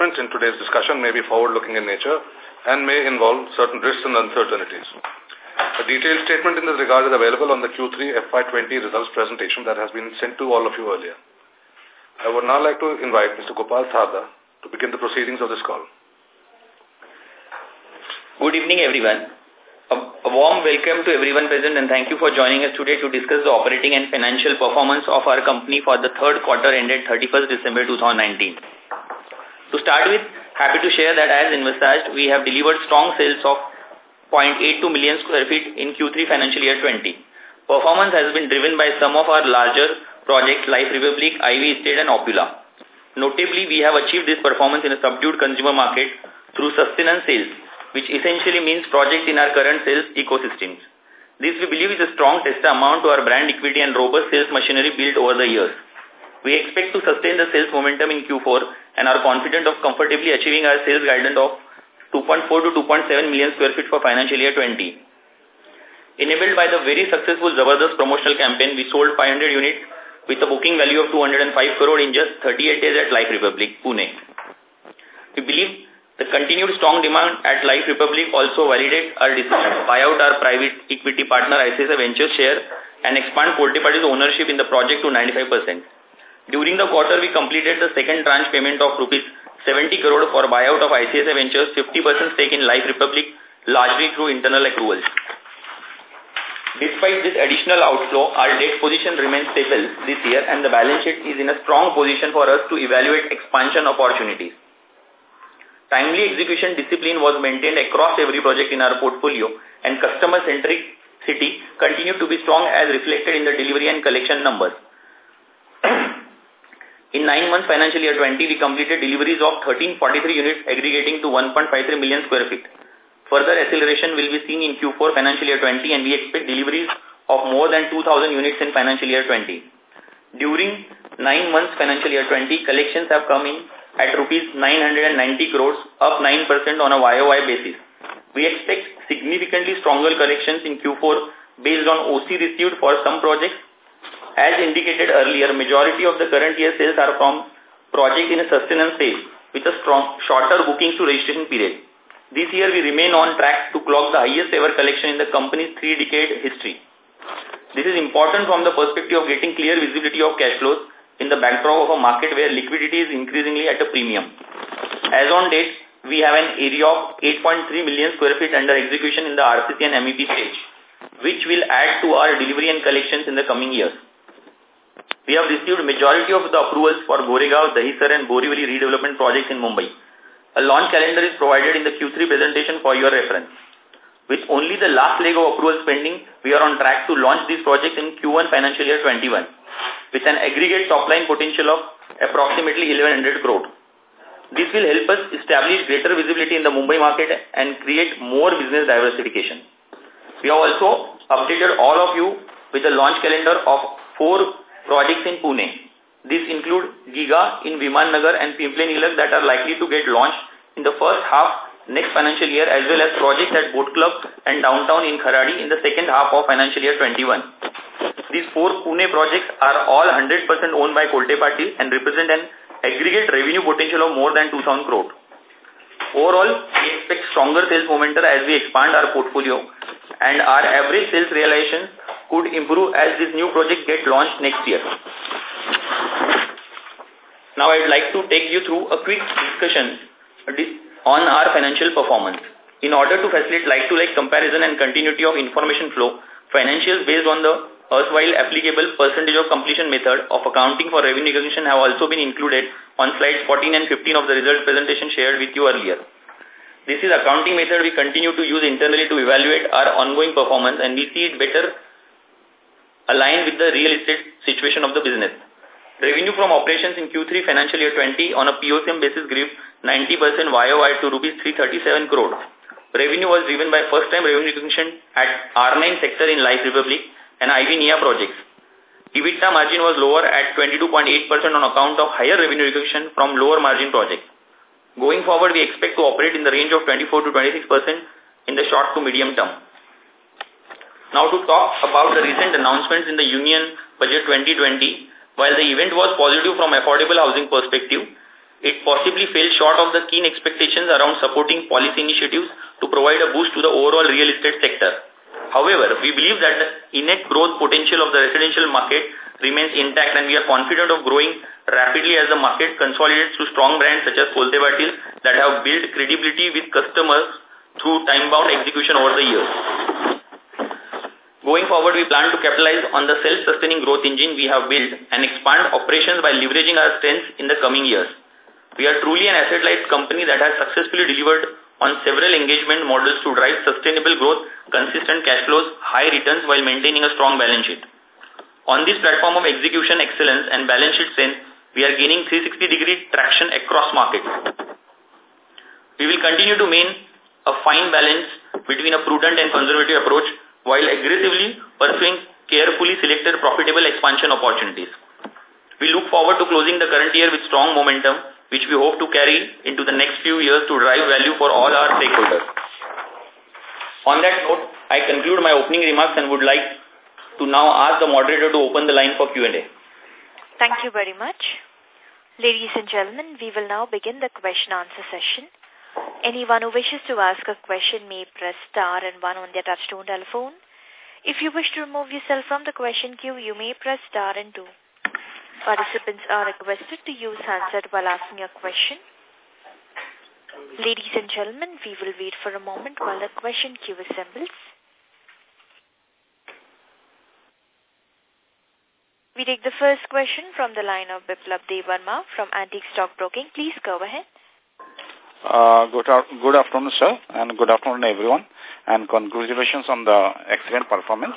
statements in today's discussion may be forward-looking in nature and may involve certain risks and uncertainties. A detailed statement in this regard is available on the Q3 FY20 results presentation that has been sent to all of you earlier. I would now like to invite Mr. Gopal Sarda to begin the proceedings of this call. Good evening, everyone. A warm welcome to everyone present and thank you for joining us today to discuss the operating and financial performance of our company for the third quarter ended 31st December 2019. To start with, happy to share that as envisaged, we have delivered strong sales of 0.82 million square feet in Q3 financial year 20. Performance has been driven by some of our larger projects like Republic, Ivy Estate and Opula. Notably, we have achieved this performance in a subdued consumer market through sustenance sales which essentially means projects in our current sales ecosystems. This we believe is a strong test amount to our brand equity and robust sales machinery built over the years. We expect to sustain the sales momentum in Q4 and are confident of comfortably achieving our sales guidance of 2.4 to 2.7 million square feet for financial year 20. Enabled by the very successful Zabardast promotional campaign, we sold 500 units with a booking value of 205 crore in just 38 days at Life Republic, Pune. We believe the continued strong demand at Life Republic also validates our decision to buy out our private equity partner ICICI Ventures share and expand Kolte Patil's ownership in the project to 95%. During the quarter, we completed the second tranche payment of rupees 70 crore for buyout of ICICI Ventures 50% stake in Life Republic, largely through internal accruals. Despite this additional outflow, our debt position remains stable this year and the balance sheet is in a strong position for us to evaluate expansion opportunities. Timely execution discipline was maintained across every project in our portfolio and customer-centric city continued to be strong as reflected in the delivery and collection numbers. In nine months financial year 20, we completed deliveries of 1343 units aggregating to 1.53 million square feet. Further acceleration will be seen in Q4 financial year 20 and we expect deliveries of more than 2,000 units in financial year 20. During nine months financial year 20, collections have come in at rupees 990 crores, up 9% on a YOY basis. We expect significantly stronger collections in Q4 based on OC received for some projects. As indicated earlier, majority of the current year sales are from projects in a sustenance phase with a strong shorter bookings to registration period. This year we remain on track to clock the highest ever collection in the company's three-decade history. This is important from the perspective of getting clear visibility of cash flows in the backdrop of a market where liquidity is increasingly at a premium. As on date, we have an area of 8.3 million square feet under execution in the RCC and MEP stage, which will add to our delivery and collections in the coming years. We have received majority of the approvals for Goregaon, Dahisar and Borivali redevelopment projects in Mumbai. A launch calendar is provided in the Q3 presentation for your reference. With only the last leg of approvals pending, we are on track to launch these projects in Q1 financial year 21 with an aggregate top-line potential of approximately 1100 crore. This will help us establish greater visibility in the Mumbai market and create more business diversification. We have also updated all of you with the launch calendar of four projects in Pune. These include Giga in Viman Nagar and Pimple Nilakh that are likely to get launched in the first half next financial year as well as projects at Boat Club and Downtown in Kharadi in the second half of financial year 21. These four Pune projects are all 100% owned by Kolte Patil and represent an aggregate revenue potential of more than 2,000 crore. Overall, we expect stronger sales momentum as we expand our portfolio and our average sales realization could improve as this new project get launched next year. Now I would like to take you through a quick discussion on our financial performance. In order to facilitate like-to-like -like comparison and continuity of information flow, financials based on the erstwhile applicable percentage of completion method of accounting for revenue recognition have also been included on slides 14 and 15 of the result presentation shared with you earlier. This is accounting method we continue to use internally to evaluate our ongoing performance and we see it better aligned with the real estate situation of the business. Revenue from operations in Q3 financial year 20 on a POCM basis grew 90% YOY to rupees 337 crore. Revenue was driven by first-time revenue recognition at R9 sector in Life Republic and Ivy Nia projects. EBITDA margin was lower at 22.8% on account of higher revenue recognition from lower margin projects. Going forward, we expect to operate in the range of 24 to 26% in the short to medium term. Now to talk about the recent announcements in the Union Budget 2020, while the event was positive from affordable housing perspective, it possibly fell short of the keen expectations around supporting policy initiatives to provide a boost to the overall real estate sector. However, we believe that the innate growth potential of the residential market remains intact and we are confident of growing rapidly as the market consolidates through strong brands such as Kolte Patil that have built credibility with customers through time-bound execution over the years. Going forward, we plan to capitalize on the self-sustaining growth engine we have built and expand operations by leveraging our strengths in the coming years. We are truly an asset-light company that has successfully delivered on several engagement models to drive sustainable growth, consistent cash flows, high returns while maintaining a strong balance sheet. On this platform of execution excellence and balance sheet strength, we are gaining 360-degree traction across markets. We will continue to maintain a fine balance between a prudent and conservative approach while aggressively pursuing carefully selected profitable expansion opportunities. We look forward to closing the current year with strong momentum which we hope to carry into the next few years to drive value for all our stakeholders. On that note, I conclude my opening remarks and would like to now ask the moderator to open the line for Q&A. Thank you very much. Ladies and gentlemen, we will now begin the question-answer session. Anyone who wishes to ask a question may press star and one on their touchtone telephone. If you wish to remove yourself from the question queue, you may press star and two. Participants are requested to use handset while asking a question. Ladies and gentlemen, we will wait for a moment while the question queue assembles. We take the first question from the line of Biplab Debbarma from Antique Stock Broking. Please go ahead. Uh, good, good afternoon, sir, and good afternoon, everyone, and congratulations on the excellent performance.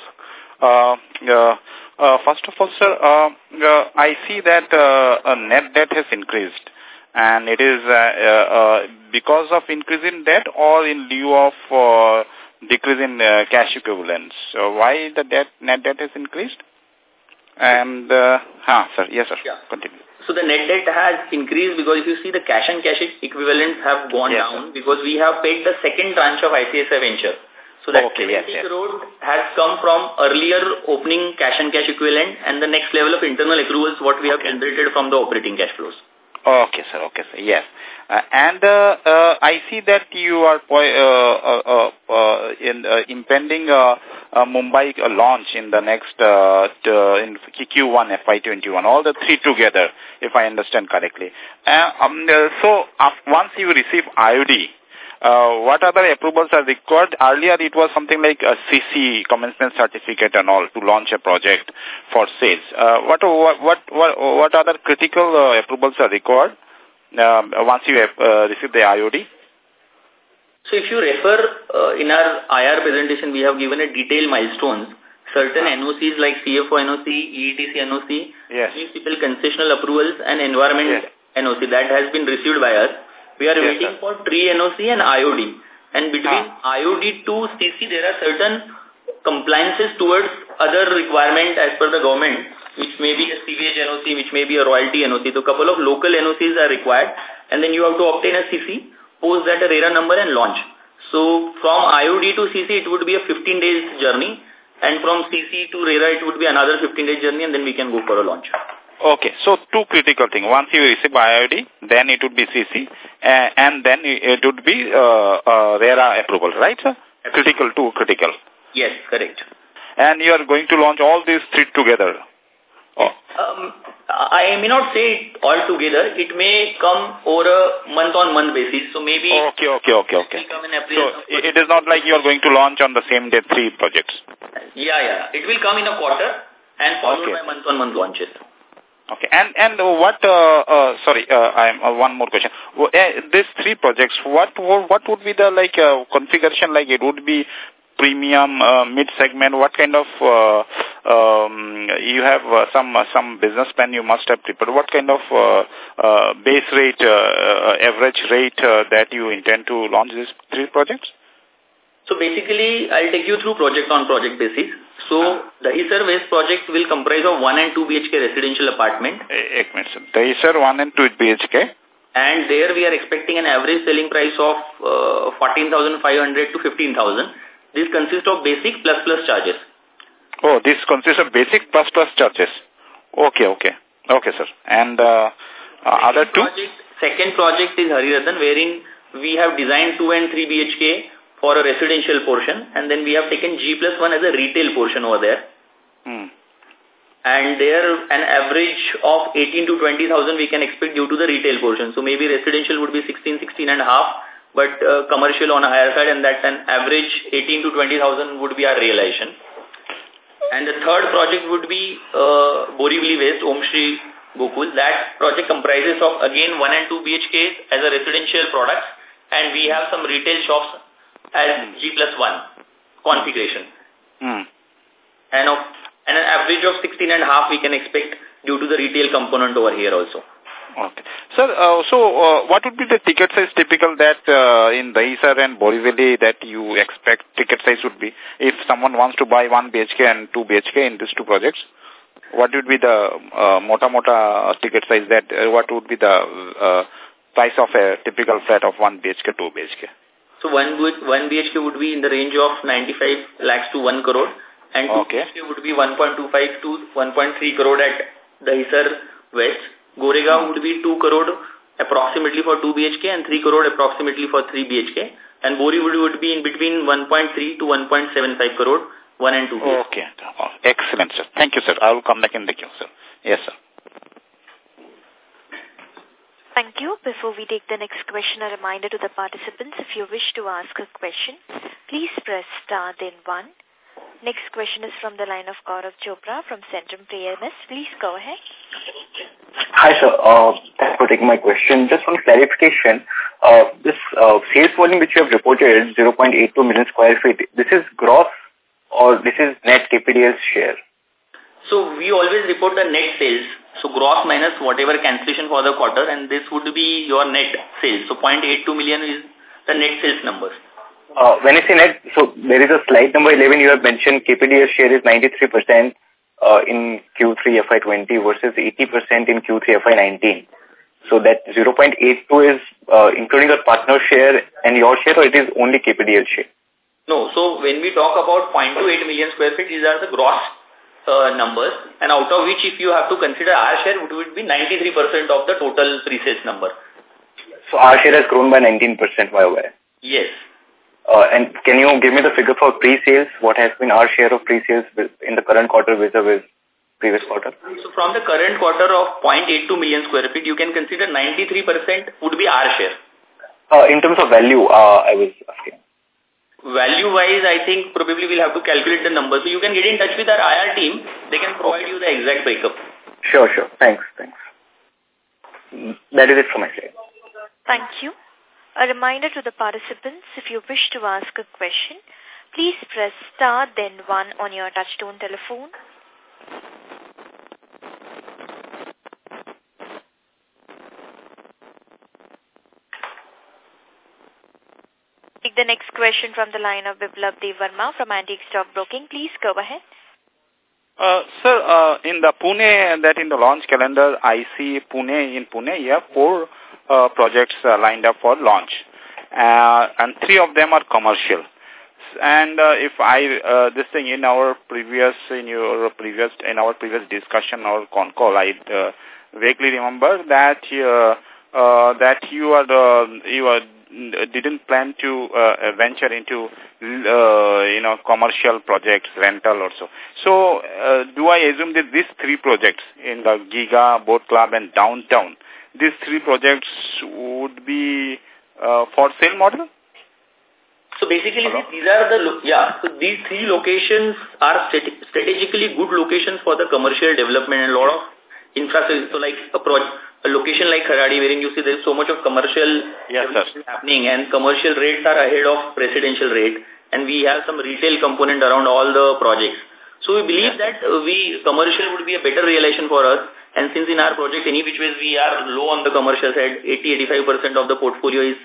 Uh, uh, uh, first of all, sir, uh, uh, I see that uh, uh, net debt has increased. And it is uh, uh, because of increase in debt or in lieu of uh, decrease in uh, cash equivalents. So why the debt net debt has increased? And, uh, huh, sir, yes, sir, yeah. continue. So the net debt has increased because if you see the cash and cash equivalents have gone yes, down sir. because we have paid the second tranche of ICICI Venture. So that okay, yes, yes. crore has come from earlier opening cash and cash equivalent and the next level of internal accruals what we have generated from the operating cash flows. Okay, sir. Okay, sir. Yes. Uh, and uh, uh, I see that you are uh, uh, uh, in impending uh, Mumbai launch in the next in Q1 FY21. All the three together, if I understand correctly. Um, so once you receive IOD, what other approvals are required? Earlier it was something like a CC, commencement certificate and all, to launch a project for sales. What, what, what, what other critical approvals are required um, once you have uh, received the IOD? So if you refer uh, in our IR presentation, we have given a detailed milestones. Certain NOCs like CFO NOC, EETC NOC, yes. municipal concessional approvals and environment yes. NOC that has been received by us. We are yes, waiting sir. for tree NOC and IOD. And between ah. IOD to CC, there are certain compliances towards other requirement as per the government, which may be a CVH NOC, which may be a royalty NOC. So a couple of local NOCs are required. And then you have to obtain a CC, post that a RERA number and launch. So from IOD to CC, it would be a 15 days journey. And from CC to RERA, it would be another 15 days journey and then we can go for a launch. Okay, so two critical things. Once you receive IOD, then it would be CC, uh, and then it would be uh, uh, RERA approval, right, sir? Critical, two critical. Yes, correct. And you are going to launch all these three together? Oh. Um, I may not say it all together. It may come over a month-on-month -month basis. So maybe... Okay, okay, okay, okay. So it is not like you are going to launch on the same day three projects? Yeah, yeah. It will come in a quarter and followed okay. by month-on-month -month launches. Okay. And and what, uh, uh, sorry, uh, I'm, uh, one more question. Uh, these three projects, what what would be the like uh, configuration like? It would be premium, uh, mid-segment, what kind of, uh, um, you have uh, some uh, some business plan you must have prepared. What kind of uh, uh, base rate, uh, uh, average rate uh, that you intend to launch these three projects? So basically, I'll take you through project on project basis. So the Dahisar West project will comprise of 1 and 2 BHK residential apartment. Ek minute, sir. Dahisar 1 and 2 BHK. And there we are expecting an average selling price of uh, 14,500 to 15,000. This consists of basic plus plus charges. Oh, this consists of basic plus plus charges. Okay, okay. Okay, sir. And uh, uh, other two? Project, second project is Hariratan, wherein we have designed 2 and 3 BHK for a residential portion, and then we have taken G plus 1 as a retail portion over there. Hmm. And there, an average of 18 to 20,000 we can expect due to the retail portion. So maybe residential would be 16, 16 and a half, but uh, commercial on a higher side, and that's an average 18 to 20,000 would be our realization. And the third project would be uh, Borivali West, Om Shri Gokul. That project comprises of again 1 and 2 BHKs as a residential product and we have some retail shops as G plus 1 configuration. Hmm. And, of, and an average of 16 and a half we can expect due to the retail component over here also. Okay. Sir, uh, so uh, what would be the ticket size typical that uh, in Dahisar and Borivali that you expect ticket size would be if someone wants to buy 1 BHK and 2 BHK in these two projects? What would be the uh, mota mota ticket size that, uh, what would be the uh, price of a typical flat of 1 BHK, 2 BHK? So 1, 1 BHK would be in the range of 95 lakhs to 1 crore and 2 okay. BHK would be 1.25 to 1.3 crore at Dahisar West Goregaon would be 2 crore approximately for 2 BHK and 3 crore approximately for 3 BHK. And Borivali would be in between 1.3 to 1.75 crore, 1 and 2 BHK. Okay. Oh, excellent, sir. Thank you, sir. I will come back in the queue, sir. Yes, sir. Thank you. Before we take the next question, a reminder to the participants, if you wish to ask a question, please press star then one. Next question is from the line of Gaurav Chopra from Centrum PMS. Please go ahead. Hi, sir. Uh, thanks for taking my question. Just one clarification. Uh, this uh, sales volume which you have reported, 0.82 million square feet, this is gross or this is net KPDL's share? So we always report the net sales. So gross minus whatever cancellation for the quarter and this would be your net sales. So 0.82 million is the net sales numbers. Uh, when I say net, so there is a slide number 11 you have mentioned KPDL's share is 93% uh, in Q3 FY20 versus 80% in Q3 FY19. So that 0.82 is uh, including the partner share and your share or it is only KPDL share? No, so when we talk about 0.28 million square feet, these are the gross uh, numbers and out of which if you have to consider our share, it would be 93% of the total pre-sales number. So our share has grown by 19% YOY? Yes. Uh, and can you give me the figure for pre-sales? What has been our share of pre-sales in the current quarter vis-a-vis previous quarter? So from the current quarter of 0.82 million square feet, you can consider 93% would be our share. Uh, in terms of value, uh, I was asking. Value-wise, I think probably we'll have to calculate the numbers. So you can get in touch with our IR team. They can provide you the exact breakup. Sure, sure. Thanks, thanks. That is it from my side. Thank you. A reminder to the participants, if you wish to ask a question, please press star then one on your touchtone telephone. Take the next question from the line of Biplab Debbarma from Antique Stock Broking. Please go ahead. Uh, sir, uh, in the Pune, that in the launch calendar, I see Pune, in Pune, have four uh, projects uh, lined up for launch. Uh, and three of them are commercial. And uh, if I, uh, this thing in our previous, in your previous, in our previous discussion or con call, I uh, vaguely remember that uh, uh, that you are the, you are didn't plan to uh, venture into uh, you know commercial projects rental or so so uh, do i assume that these three projects in the giga boat club and downtown these three projects would be uh, for sale model so basically Hello? these are the yeah so these three locations are strategically good locations for the commercial development and a lot of infrastructure so like a project a location like Kharadi wherein you see there is so much of commercial yes, happening and commercial rates are ahead of residential rate and we have some retail component around all the projects. So we believe that we commercial would be a better realization for us and since in our project any which ways we are low on the commercial side, 80-85% of the portfolio is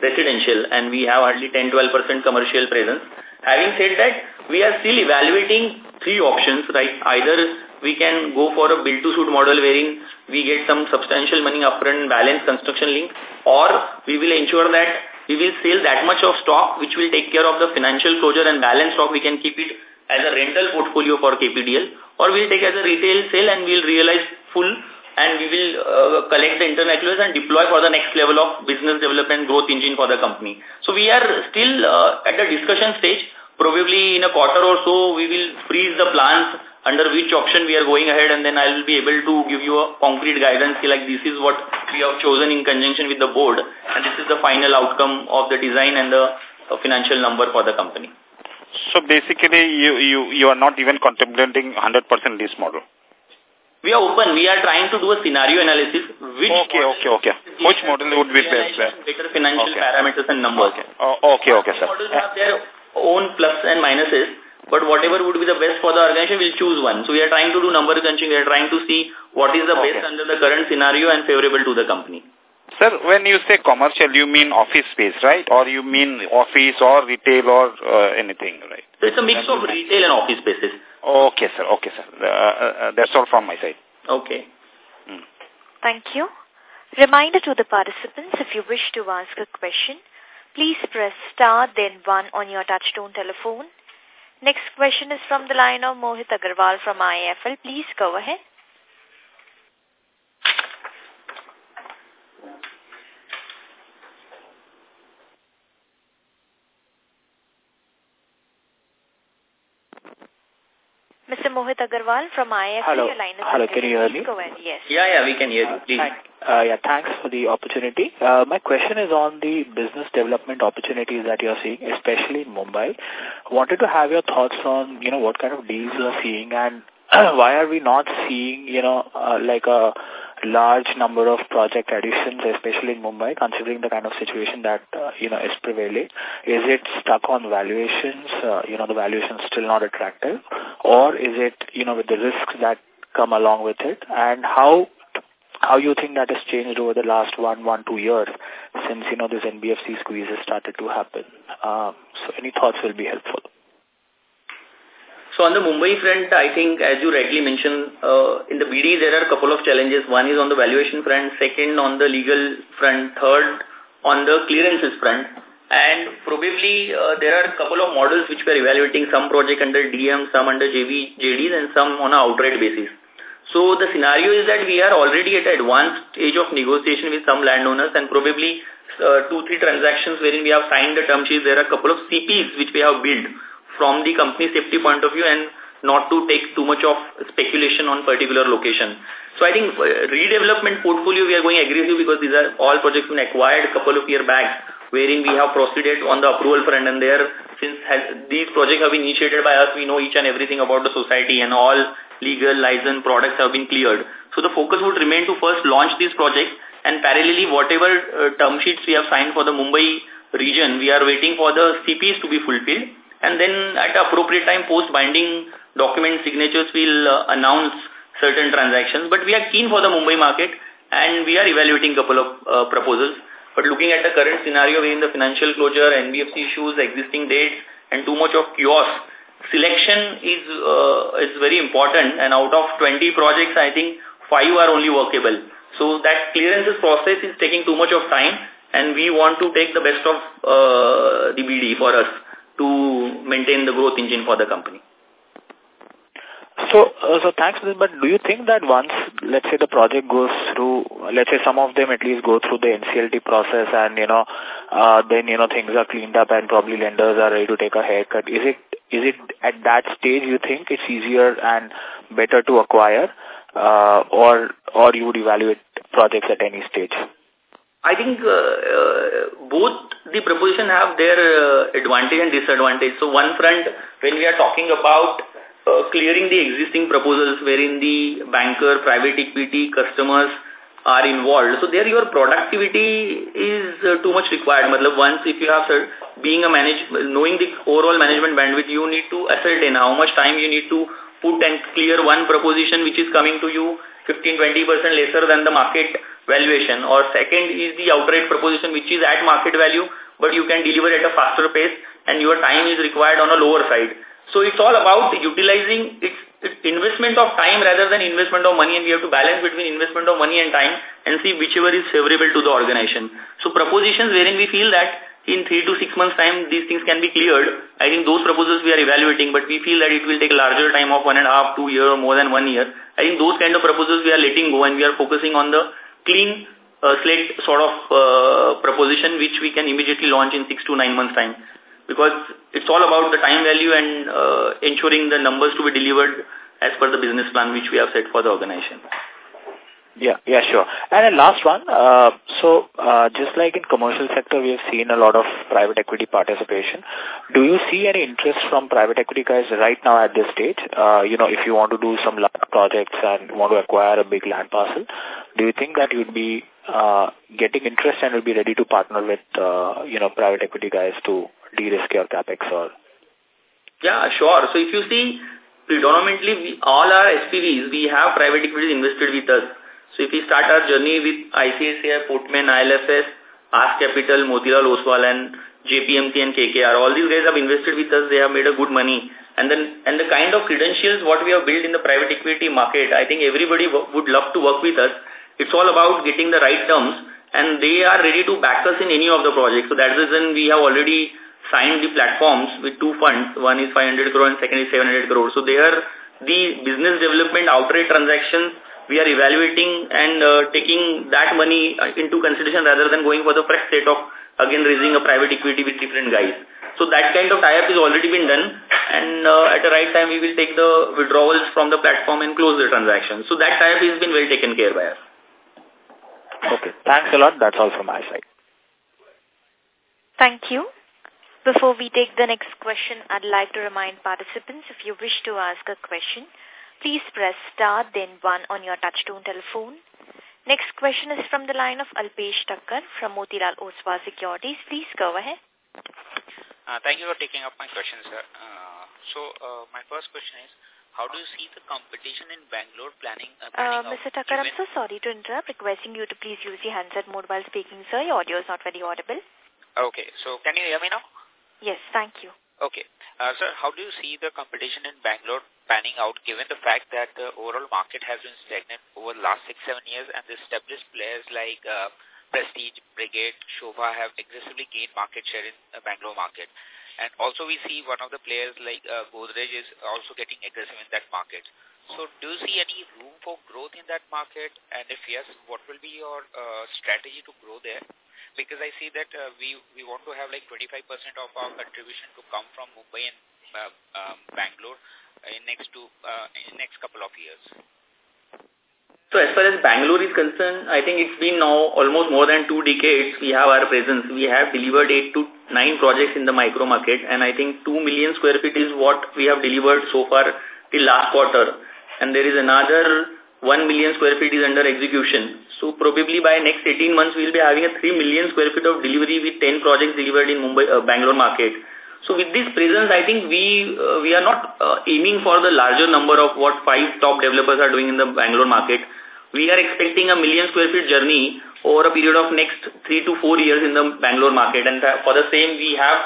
residential and we have hardly 10-12% commercial presence. Having said that, we are still evaluating three options, right? Either we can go for a build-to-suit model wherein we get some substantial money upfront balance construction link or we will ensure that we will sell that much of stock which will take care of the financial closure and balance stock we can keep it as a rental portfolio for KPDL or we'll take as a retail sale and we'll realize full and we will uh, collect the internal and deploy for the next level of business development growth engine for the company. So we are still uh, at the discussion stage. Probably in a quarter or so, we will freeze the plans under which option we are going ahead and then I will be able to give you a concrete guidance like this is what we have chosen in conjunction with the board and this is the final outcome of the design and the uh, financial number for the company. So basically you, you, you are not even contemplating 100% lease model? We are open. We are trying to do a scenario analysis. Which okay, okay, okay. Which model would be best? Better financial okay. parameters and numbers. Okay, oh, okay, okay, sir. Models have their own plus and minuses, but whatever would be the best for the organization, we'll choose one. So we are trying to do number crunching. We are trying to see what is the okay. best under the current scenario and favorable to the company. Sir, when you say commercial, you mean office space, right? Or you mean office or retail or uh, anything, right? So it's a mix of retail and office spaces. Okay, sir. Okay, sir. Uh, uh, that's all from my side. Okay. Hmm. Thank you. Reminder to the participants, if you wish to ask a question, please press star then one on your touchtone telephone. Next question is from the line of Mohit Agarwal from IIFL. Please go ahead. Mr. Mohit Agarwal from IIFL. Hello. Hello, can you hear me? Go ahead. Yes. Yeah, yeah, we can hear you. Please. Thank, uh, yeah, thanks for the opportunity. Uh, my question is on the business development opportunities that you're seeing, especially in Mumbai. Wanted to have your thoughts on, you know, what kind of deals you're seeing and why are we not seeing, you know, uh, like a large number of project additions, especially in Mumbai, considering the kind of situation that, uh, you know, is prevailing? Is it stuck on valuations, uh, you know, the valuation still not attractive? Or is it, you know, with the risks that come along with it? And how how you think that has changed over the last one, one, two years since, you know, this NBFC squeeze has started to happen? Um, so any thoughts will be helpful. So on the Mumbai front, I think as you rightly mentioned, uh, in the BD there are a couple of challenges. One is on the valuation front, second on the legal front, third on the clearances front. And probably uh, there are a couple of models which we are evaluating, some project under DM, some under JV, JDs and some on an outright basis. So the scenario is that we are already at advanced stage of negotiation with some landowners and probably uh, two, three transactions wherein we have signed the term sheets. There are a couple of CPs which we have built from the company safety point of view and not to take too much of speculation on particular location. So I think uh, redevelopment portfolio we are going aggressive because these are all projects been acquired a couple of year back wherein we have proceeded on the approval front and there since has, these projects have been initiated by us we know each and everything about the society and all legal license products have been cleared. So the focus would remain to first launch these projects and parallelly whatever uh, term sheets we have signed for the Mumbai region we are waiting for the CPs to be fulfilled and then at appropriate time post-binding document signatures will uh, announce certain transactions. But we are keen for the Mumbai market and we are evaluating couple of uh, proposals. But looking at the current scenario in the financial closure, NBFC issues, existing dates and too much of chaos, selection is uh, is very important and out of 20 projects, I think 5 are only workable. So that clearances process is taking too much of time and we want to take the best of uh, the BD for us to maintain the growth engine for the company. So, uh, so thanks but do you think that once, let's say the project goes through, let's say some of them at least go through the NCLT process and, you know, uh, then, you know, things are cleaned up and probably lenders are ready to take a haircut. Is it, is it at that stage you think it's easier and better to acquire, uh, or, or you would evaluate projects at any stage? I think uh, uh, both the proposition have their uh, advantage and disadvantage. So one front, when we are talking about uh, clearing the existing proposals wherein the banker, private equity, customers are involved. So there your productivity is uh, too much required. Matlab, once if you have being a manage, knowing the overall management bandwidth, you need to ascertain how much time you need to put and clear one proposition which is coming to you 15-20% lesser than the market valuation or second is the outright proposition which is at market value but you can deliver at a faster pace and your time is required on a lower side. So it's all about utilizing its, its investment of time rather than investment of money and we have to balance between investment of money and time and see whichever is favorable to the organization. So propositions wherein we feel that in three to six months time these things can be cleared. I think those proposals we are evaluating but we feel that it will take a larger time of one and a half, two year or more than one year I think those kind of proposals we are letting go and we are focusing on the clean uh, slate sort of uh, proposition which we can immediately launch in six to nine months time. Because it's all about the time value and uh, ensuring the numbers to be delivered as per the business plan which we have set for the organization. Yeah, yeah, sure. And last one, uh, so uh, just like in commercial sector, we have seen a lot of private equity participation. Do you see any interest from private equity guys right now at this stage? Uh, you know, if you want to do some large projects and want to acquire a big land parcel, do you think that you'd be uh, getting interest and will be ready to partner with, uh, you know, private equity guys to de-risk your capex or? Yeah, sure. So if you see, predominantly we, all our SPVs, we have private equity invested with us. So if we start our journey with ICICI, Portman, ILFS, Ask Capital, Motilal Oswal and JPMC and KKR, all these guys have invested with us. They have made a good money. And then, and the kind of credentials what we have built in the private equity market, I think everybody would love to work with us. It's all about getting the right terms and they are ready to back us in any of the projects. So that's the reason we have already signed the platforms with two funds. One is 500 crore and second is 700 crore. So they are the business development outright transactions we are evaluating and uh, taking that money uh, into consideration rather than going for the fresh set of, again, raising a private equity with different guys. So that kind of tie-up is already been done and uh, at the right time we will take the withdrawals from the platform and close the transaction. So that tie-up has been well taken care by us. Okay. Thanks a lot. That's all from my side. Thank you. Before we take the next question, I'd like to remind participants if you wish to ask a question, Please press star then one on your touchtone telephone. Next question is from the line of Alpesh Thakkar from Motilal Oswal Securities. Please go ahead. Uh, thank you for taking up my question, sir. Uh, so, uh, my first question is, how do you see the competition in Bangalore planning? Uh, planning uh, Mr. Thakkar, I'm so sorry to interrupt, requesting you to please use the handset mode while speaking, sir. Your audio is not very audible. Okay, so can you hear me now? Yes, thank you. Okay. Uh, sir, how do you see the competition in Bangalore panning out given the fact that the overall market has been stagnant over the last six, seven years and the established players like uh, Prestige, Brigade, Sobha have aggressively gained market share in the Bangalore market. And also we see one of the players like uh, Godrej is also getting aggressive in that market. So do you see any room for growth in that market? And if yes, what will be your uh, strategy to grow there? because I see that uh, we we want to have like 25% of our contribution to come from Mumbai and uh, um, Bangalore in next two uh, in next couple of years. So as far as Bangalore is concerned, I think it's been now almost more than two decades we have our presence. We have delivered eight to nine projects in the micro market and I think two million square feet is what we have delivered so far till last quarter. And there is another 1 million square feet is under execution. So probably by next 18 months, we will be having a 3 million square feet of delivery with 10 projects delivered in Mumbai, uh, Bangalore market. So with this presence, I think we uh, we are not uh, aiming for the larger number of what five top developers are doing in the Bangalore market. We are expecting a million square feet journey over a period of next three to four years in the Bangalore market. And for the same, we have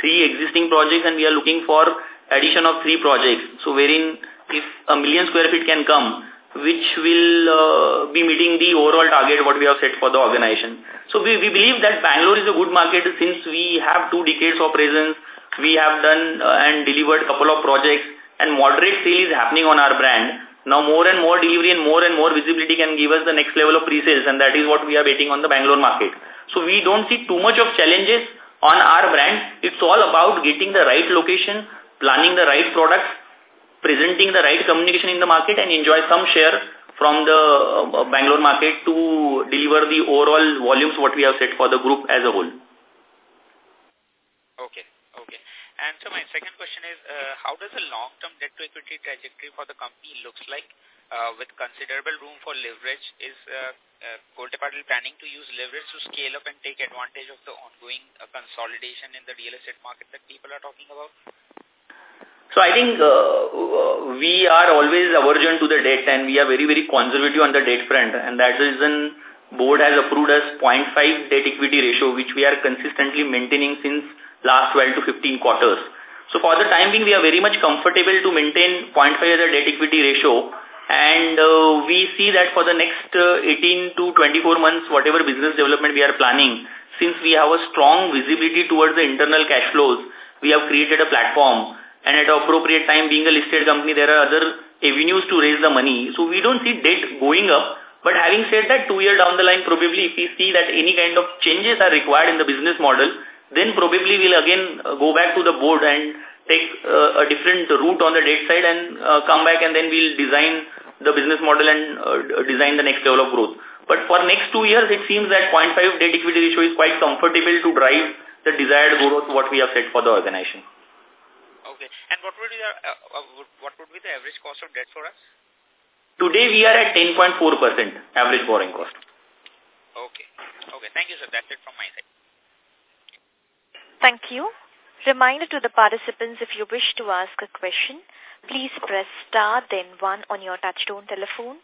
three existing projects and we are looking for addition of three projects. So wherein if a million square feet can come, which will uh, be meeting the overall target what we have set for the organization. So we, we believe that Bangalore is a good market since we have two decades of presence. We have done uh, and delivered couple of projects and moderate sale is happening on our brand. Now more and more delivery and more and more visibility can give us the next level of pre-sales and that is what we are betting on the Bangalore market. So we don't see too much of challenges on our brand. It's all about getting the right location, planning the right products presenting the right communication in the market and enjoy some share from the uh, Bangalore market to deliver the overall volumes what we have set for the group as a whole. Okay, okay. And so my second question is, uh, how does the long-term debt-to-equity trajectory for the company looks like uh, with considerable room for leverage? Is uh, uh, Kolte Patil planning to use leverage to scale up and take advantage of the ongoing uh, consolidation in the real estate market that people are talking about? So I think uh, we are always aversion to the debt and we are very, very conservative on the debt front and that reason board has approved us 0.5 debt equity ratio which we are consistently maintaining since last 12 to 15 quarters. So for the time being we are very much comfortable to maintain 0.5 as a debt equity ratio and uh, we see that for the next uh, 18 to 24 months whatever business development we are planning since we have a strong visibility towards the internal cash flows we have created a platform and at appropriate time being a listed company there are other avenues to raise the money. So we don't see debt going up. But having said that, two years down the line, probably if we see that any kind of changes are required in the business model, then probably we'll again uh, go back to the board and take uh, a different route on the debt side and uh, come back and then we'll design the business model and uh, design the next level of growth. But for next two years, it seems that 0.5 debt equity ratio is quite comfortable to drive the desired growth what we have set for the organization. Okay. And what would be the uh, uh what would be the average cost of debt for us? Today we are at 10.4% average borrowing cost. Okay. Okay. Thank you, sir. That's it from my side. Thank you. Reminder to the participants, if you wish to ask a question, please press star then one on your touchtone telephone.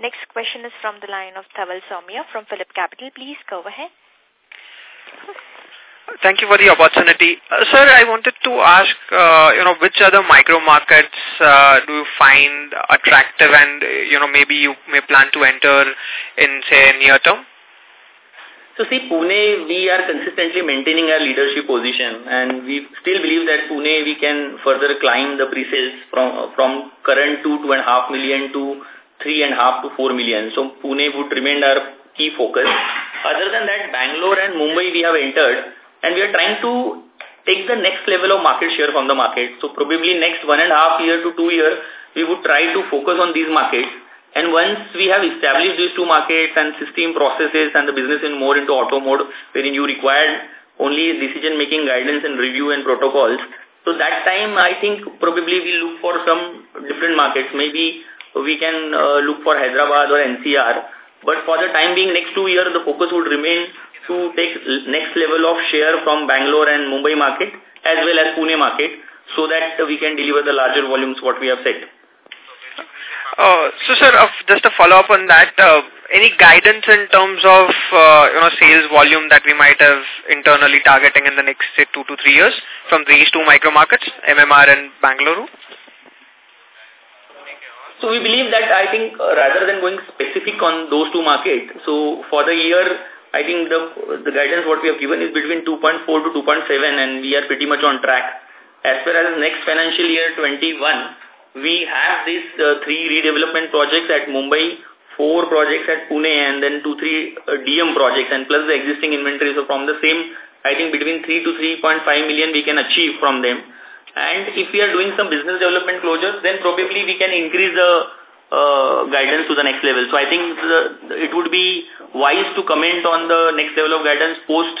Next question is from the line of Dhaval Somaiya from Phillip Capital. Please go ahead. Thank you for the opportunity. Uh, sir, I wanted to ask, uh, you know, which other micro markets uh, do you find attractive and, uh, you know, maybe you may plan to enter in, say, near term? So see, Pune, we are consistently maintaining our leadership position and we still believe that Pune, we can further climb the pre-sales from, from current 2, 2.5 million to 3.5 to 4 million. So Pune would remain our key focus. Other than that, Bangalore and Mumbai we have entered and we are trying to take the next level of market share from the market. So probably next one and a half year to two year, we would try to focus on these markets. And once we have established these two markets and system processes and the business in more into auto mode, wherein you require only decision-making guidance and review and protocols, so that time I think probably we look for some different markets. Maybe we can uh, look for Hyderabad or NCR. But for the time being, next two years, the focus would remain to take next level of share from Bangalore and Mumbai market as well as Pune market so that we can deliver the larger volumes what we have said. Uh, so, sir, uh, just a follow-up on that, uh, any guidance in terms of, you know, sales volume that we might have internally targeting in the next, say, two to three years from these two micro markets, MMR and Bangalore? So we believe that I think rather than going specific on those two markets, so for the year I think the the guidance what we have given is between 2.4 to 2.7 and we are pretty much on track. As far as next financial year 21, we have these uh, three redevelopment projects at Mumbai, four projects at Pune and then two, three uh, DM projects and plus the existing inventory. So from the same, I think between 3 to 3.5 million we can achieve from them. And if we are doing some business development closures, then probably we can increase the uh, guidance to the next level. So I think the, it would be wise to comment on the next level of guidance post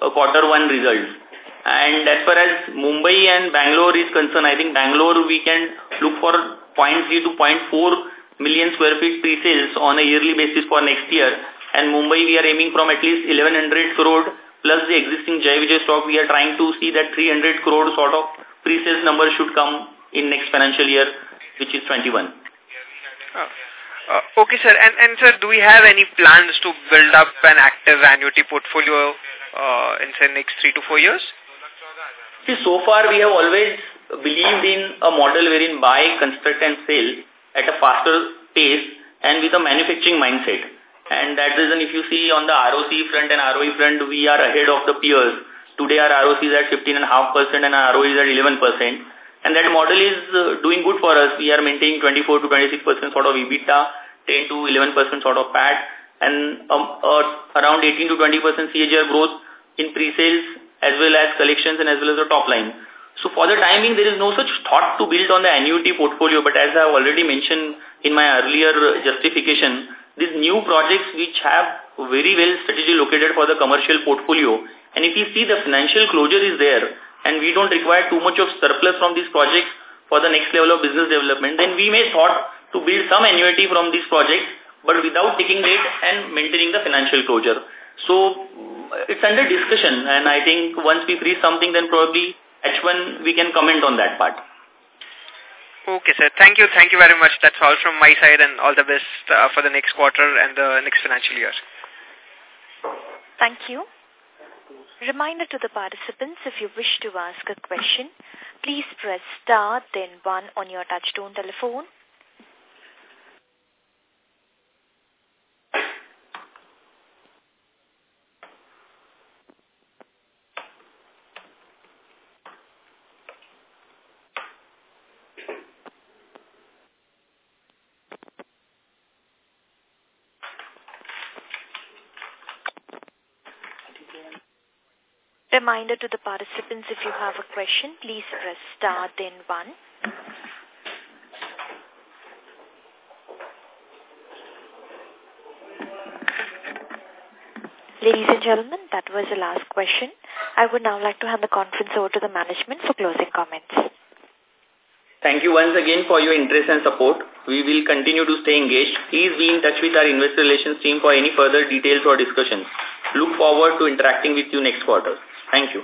uh, quarter one results. And as far as Mumbai and Bangalore is concerned, I think Bangalore we can look for 0.3 to 0.4 million square feet pre-sales on a yearly basis for next year. And Mumbai we are aiming from at least 1100 crore plus the existing Jai Vijay stock. We are trying to see that 300 crore sort of pre-sales number should come in next financial year, which is 21. Uh, okay, sir. And, and, sir, do we have any plans to build up an active annuity portfolio uh, in, say, next three to four years? See, so far we have always believed in a model wherein buy, construct and sell at a faster pace and with a manufacturing mindset. And that reason, if you see on the ROC front and ROE front, we are ahead of the peers. Today our ROC is at 15.5% and our ROE is at 11%. And that model is uh, doing good for us. We are maintaining 24 to 26% sort of EBITDA, 10 to 11% sort of PAT, and um, uh, around 18 to 20% CAGR growth in pre-sales as well as collections and as well as the top line. So for the timing, there is no such thought to build on the annuity portfolio, but as I have already mentioned in my earlier justification, these new projects which have very well strategically located for the commercial portfolio, and if you see the financial closure is there, and we don't require too much of surplus from these projects for the next level of business development, then we may thought to build some annuity from these projects, but without taking rate and maintaining the financial closure. So it's under discussion, and I think once we freeze something, then probably H1 we can comment on that part. Okay, sir. Thank you. Thank you very much. That's all from my side and all the best uh, for the next quarter and the next financial year. Thank you. Reminder to the participants, if you wish to ask a question, please press star then one on your touchtone telephone. Reminder to the participants, if you have a question, please press star then one. Ladies and gentlemen, that was the last question. I would now like to hand the conference over to the management for closing comments. Thank you once again for your interest and support. We will continue to stay engaged. Please be in touch with our investor relations team for any further details or discussions. Look forward to interacting with you next quarter. Thank you.